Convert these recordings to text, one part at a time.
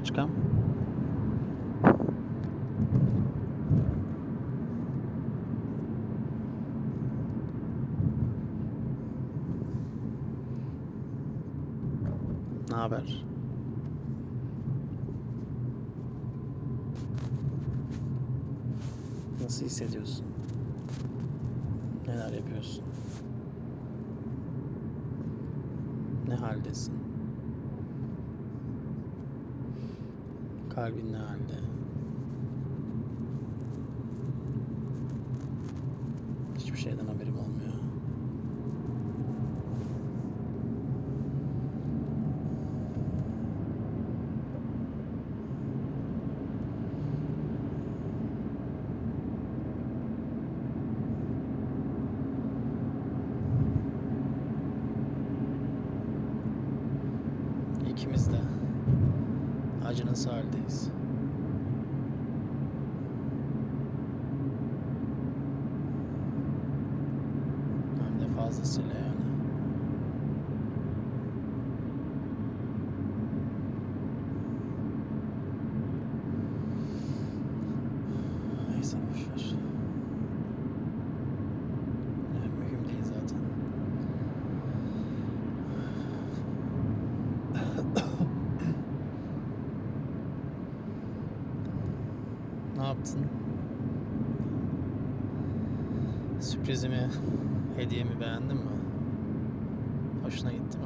Loçkam. Ne haber? Nasıl hissediyorsun? Neler yapıyorsun? Ne haldesin? Kalbin ne halde? Hiçbir şeyden haberim olmuyor. İkimiz de acının haldeyiz. Hem de fazlasıyla yani. Neyse boşver. Yani mühim değil zaten. Ne yaptın? Sürprizimi, hediyemi beğendin mi? Hoşuna gitti mi?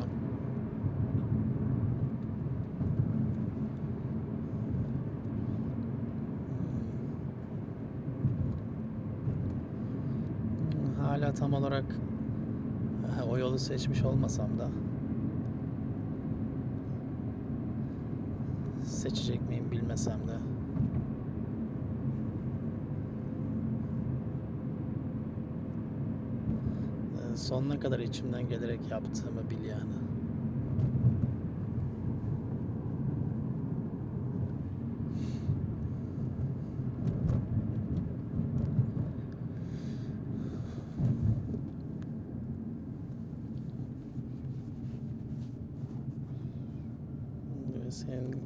Hala tam olarak eh, o yolu seçmiş olmasam da seçecek miyim bilmesem de sonuna kadar içimden gelerek yaptığımı bil yani. Senin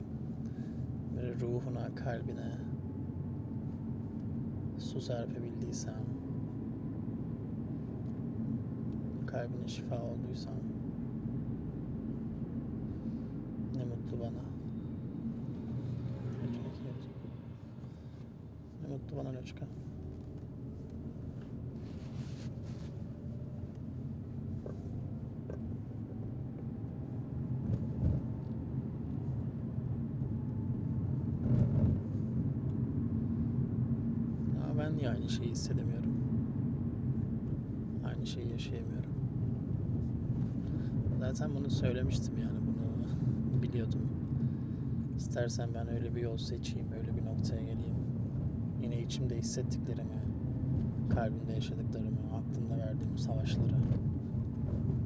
ruhuna, kalbine su serpebildiysem kalbine şifa olduysam ne mutlu bana. Ne mutlu bana Loçka. Ben niye aynı şeyi hissedemiyorum? Aynı şeyi yaşayamıyorum. Zaten bunu söylemiştim yani bunu biliyordum. İstersen ben öyle bir yol seçeyim, öyle bir noktaya geleyim. Yine içimde hissettiklerimi, kalbimde yaşadıklarımı, aklımda verdiğim savaşları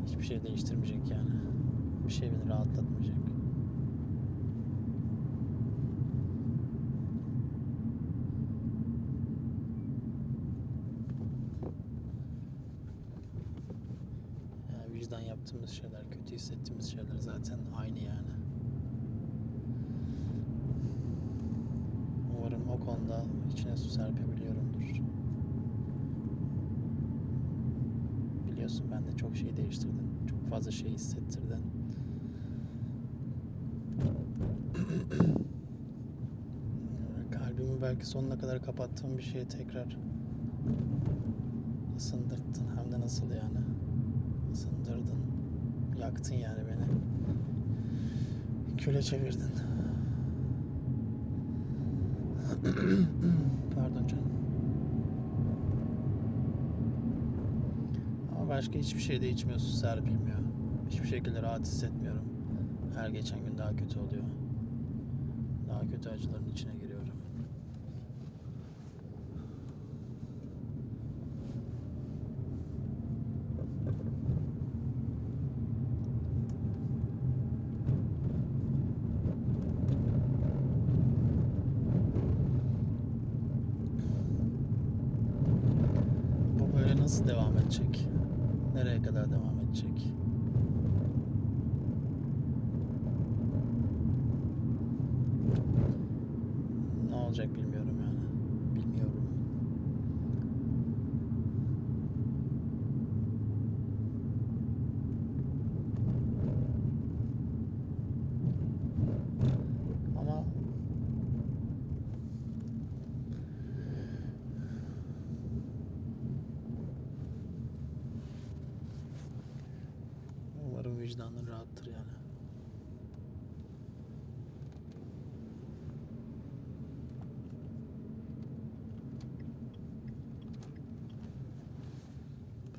hiçbir şey değiştirmeyecek yani. Bir şey beni rahatlatmayacak. Yani vicdan yaptığımız şeyler, kötü hissettiğimiz şeyler zaten aynı yani. Umarım o konuda içine su serpebiliyorumdur. Biliyorsun ben de çok şey değiştirdin. Çok fazla şey hissettirdin. Kalbimi belki sonuna kadar kapattığım bir şeye tekrar ısındırttın. Hem de nasıl yani? Isındırdın. Yaktın yani beni. Küle çevirdin. Pardon canım. Ama başka hiçbir şeyde içmiyorsun Serpil'im ya. Hiçbir şekilde rahat hissetmiyorum. Her geçen gün daha kötü oluyor. Daha kötü acıların içine edecek? Nereye kadar devam edecek? Ne olacak bilmiyorum.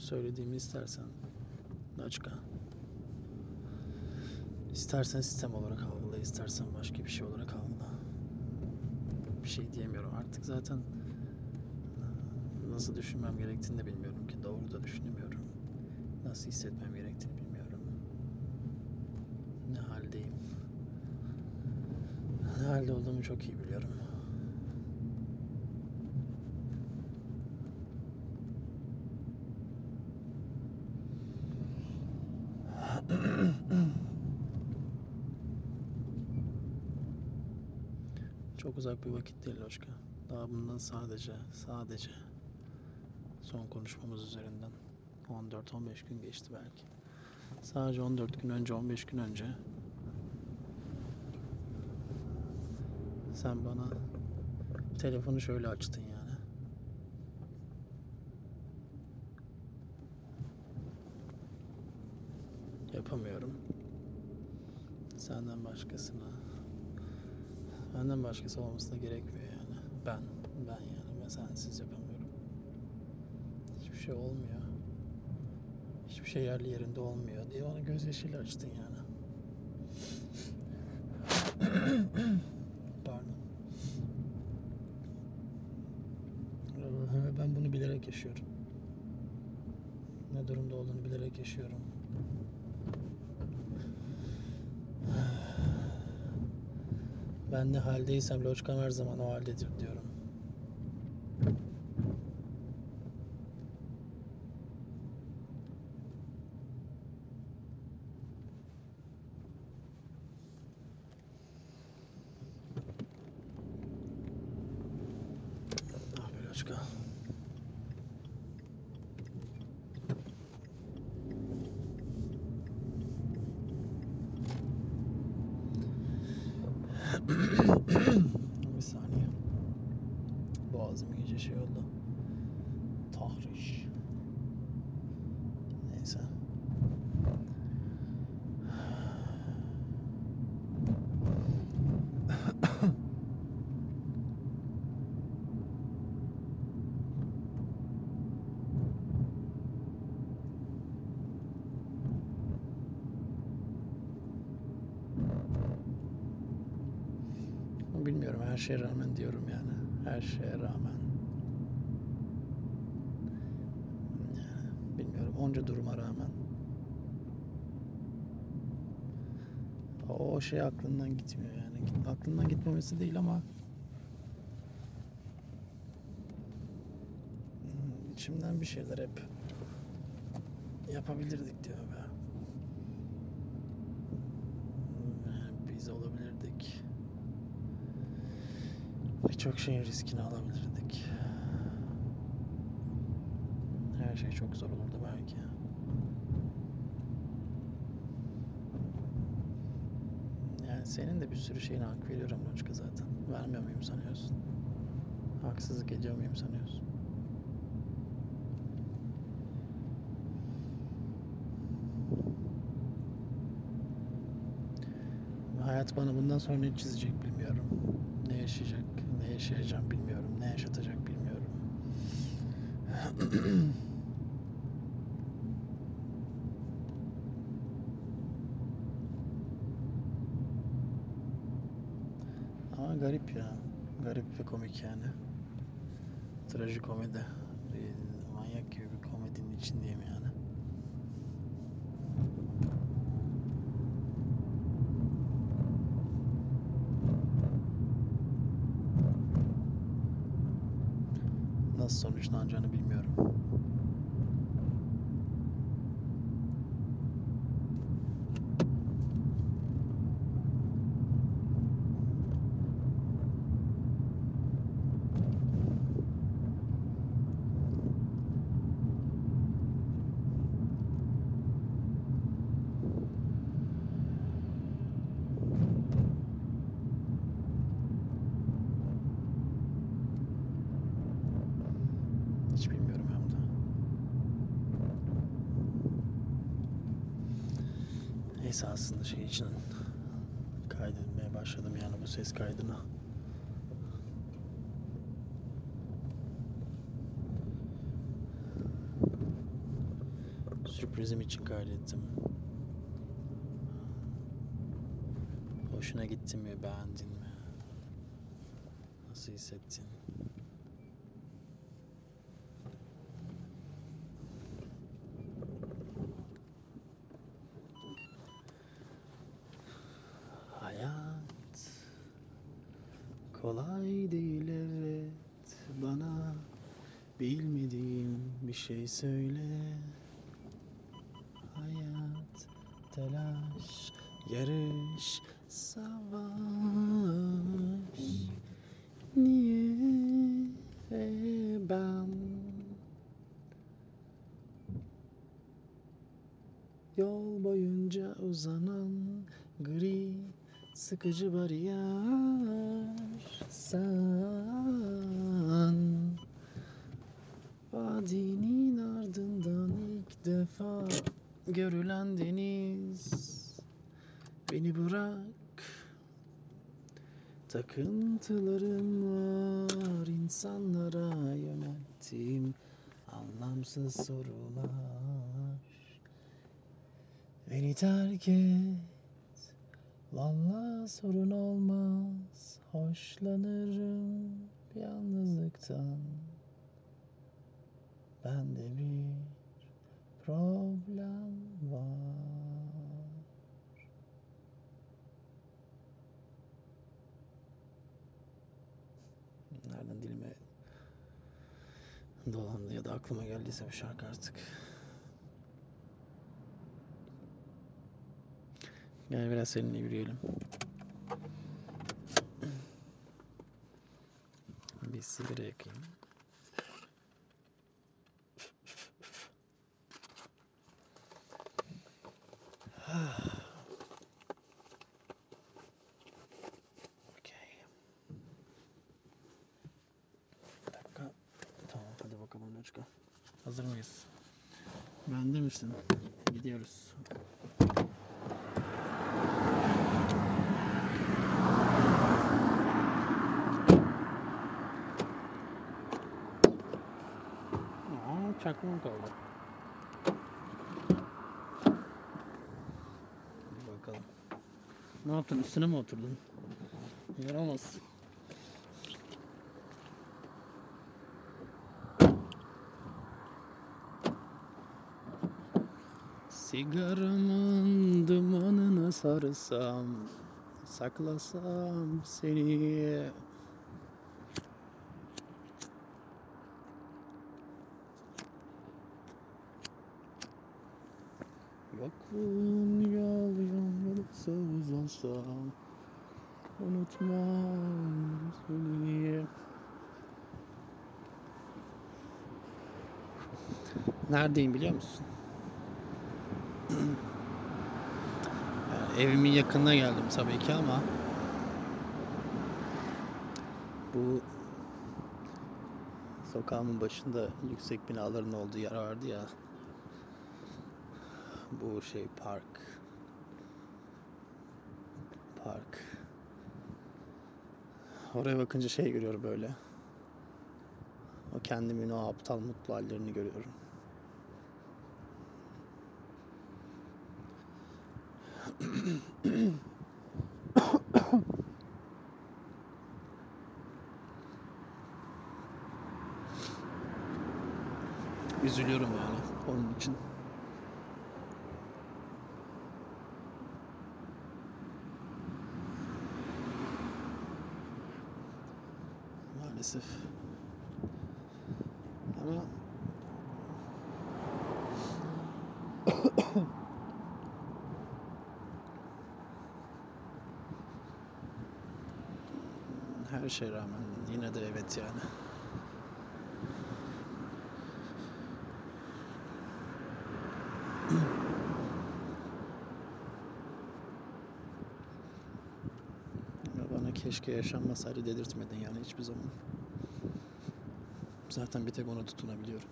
Söylediğimi istersen Laçka. İstersen sistem olarak algıla, istersen başka bir şey olarak algıla. Bir şey diyemiyorum artık zaten nasıl düşünmem gerektiğini de bilmiyorum ki doğru da düşünemiyorum. Nasıl hissetmem gerektiğini bilmiyorum. Ne haldeyim. Ne halde olduğumu çok iyi biliyorum. Çok uzak bir vakit değil Loşka. Daha bundan sadece, sadece son konuşmamız üzerinden 14-15 gün geçti belki. Sadece 14 gün önce, 15 gün önce sen bana telefonu şöyle açtın yani. Yapamıyorum. Senden başkasına Benden başkası olması da gerekmiyor yani. Ben, ben yani ben sensiz yapamıyorum. Hiçbir şey olmuyor. Hiçbir şey yerli yerinde olmuyor diye bana gözyaşıyla açtın yani. Pardon. Ben bunu bilerek yaşıyorum. Ne durumda olduğunu bilerek yaşıyorum. Ben ne haldeysem Loçkam her zaman o haldedir diyorum. Ah be Loçka. Bir saniye. Boğazım oldu. Tahriş. Neyse. Bilmiyorum her şeye rağmen diyorum yani. Her şeye rağmen. Yani bilmiyorum onca duruma rağmen. O, şey aklından gitmiyor yani. Aklından gitmemesi değil ama Hmm, içimden bir şeyler hep yapabilirdik diyor be. Yani Biz olabilirdik. Birçok şeyin riskini alabilirdik. Her şey çok zor olurdu belki. Yani senin de bir sürü şeyine hak veriyorum Loçka zaten. Vermiyor muyum sanıyorsun? Haksızlık ediyor muyum sanıyorsun? Hayat bana bundan sonra ne çizecek bilmiyorum. Ne yaşayacak, ne yaşayacağım bilmiyorum. Ne yaşatacak bilmiyorum. Ama garip ya. Garip ve komik yani. Trajikomedi. Manyak gibi bir komedinin içindeyim yani. Nasıl sonuçlanacağını bilmiyorum. Neyse aslında şey için kaydetmeye başladım yani bu ses kaydını. Sürprizim için kaydettim. Hoşuna gitti mi, beğendin mi? Nasıl hissettin? Hayat evet bana bilmediğim bir şey söyle. Hayat telaş yarış savaş niye ben Yol boyunca uzanan gri sıkıcı bariyer sen. Vadinin ardından ilk defa görülen deniz. Beni bırak. Takıntılarım var. İnsanlara yönelttiğim anlamsız sorular. Beni terk et Valla sorun olmaz. Hoşlanırım yalnızlıktan. Bende bir problem var. Nereden dilime dolandı ya da aklıma geldiyse bu şarkı artık. Gel biraz seninle yürüyelim. Bir sigara yakayım. Hazır mıyız? Bende misin? Gidiyoruz. Çakmam kaldı. Bakalım. Ne yaptın? Üstüne mi oturdun? Yaramaz. Sigaramın dumanına sarsam Saklasam seni Yokluğun yol yolsa uzansam. Unutmam seni Neredeyim biliyor musun? Evimin yakınına geldim tabii ki ama bu sokağımın başında yüksek binaların olduğu yer vardı ya bu şey park. Park. Oraya bakınca şey görüyorum böyle. O kendimin o aptal mutlu hallerini görüyorum. Üzülüyorum yani onun için. Maalesef. Ama her şeye rağmen yine de evet yani. Ama bana keşke yaşanmasaydı dedirtmedin yani hiçbir zaman. Zaten bir tek ona tutunabiliyorum.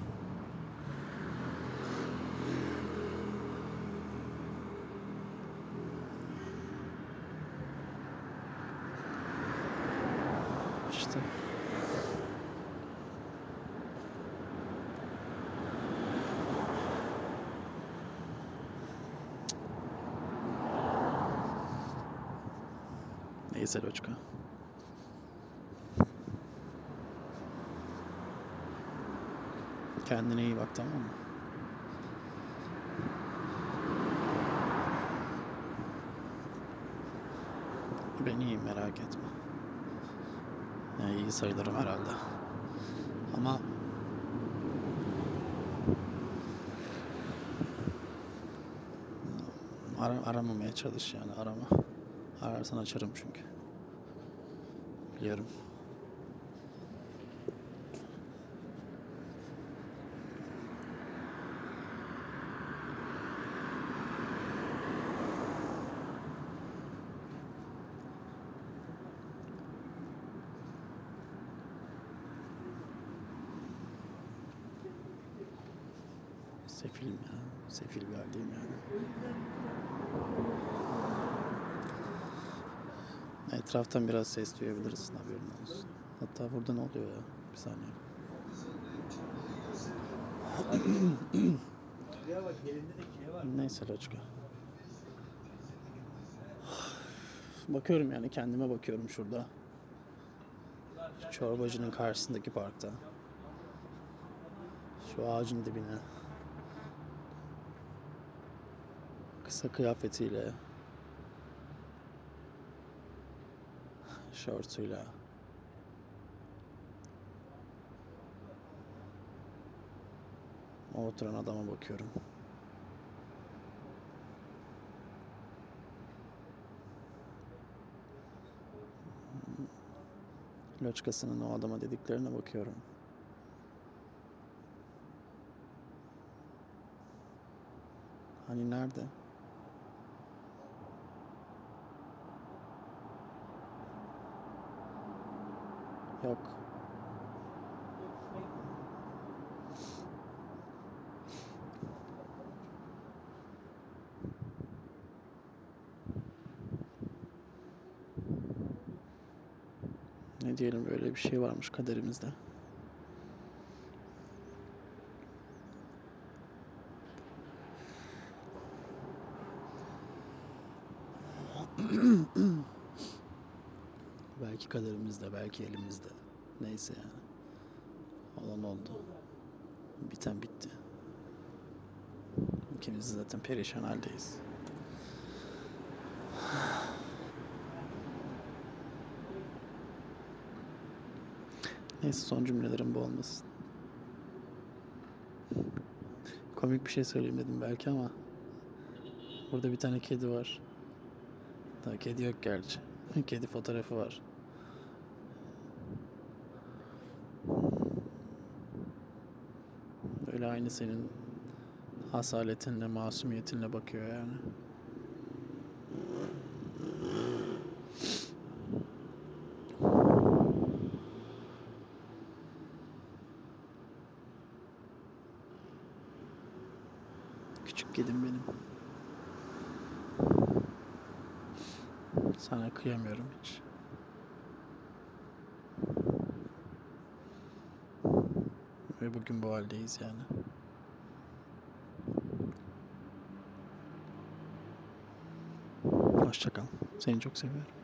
Loçka. Kendine iyi bak tamam mı? Ben iyiyim merak etme. Yani iyi sayılırım herhalde. Ama Ara, aramamaya çalış yani arama. Ararsan açarım çünkü. Biliyorum. Sefilim ya. Sefil bir haldeyim yani. Etraftan biraz ses duyabilirsin haberin olsun. Hatta burada ne oluyor ya? Bir saniye. Neyse Loçka. Bakıyorum yani kendime bakıyorum şurada. Çorbacının karşısındaki parkta. Şu ağacın dibine. Kısa kıyafetiyle. Şortuyla. O oturan adama bakıyorum. Loçkasının o adama dediklerine bakıyorum. Hani nerede? Yok. Ne diyelim böyle bir şey varmış kaderimizde. belki kaderimizde, belki elimizde. Neyse yani. Olan oldu. Biten bitti. İkimiz de zaten perişan haldeyiz. Neyse son cümlelerim bu olmasın. Komik bir şey söyleyeyim dedim belki ama burada bir tane kedi var. Daha kedi yok gerçi. Kedi fotoğrafı var. Böyle aynı senin hasaletinle, masumiyetinle bakıyor yani. Küçük kedim benim. Sana kıyamıyorum hiç. Ve bugün bu haldeyiz yani. Hoşça kal. Seni çok seviyorum.